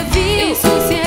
Eu sou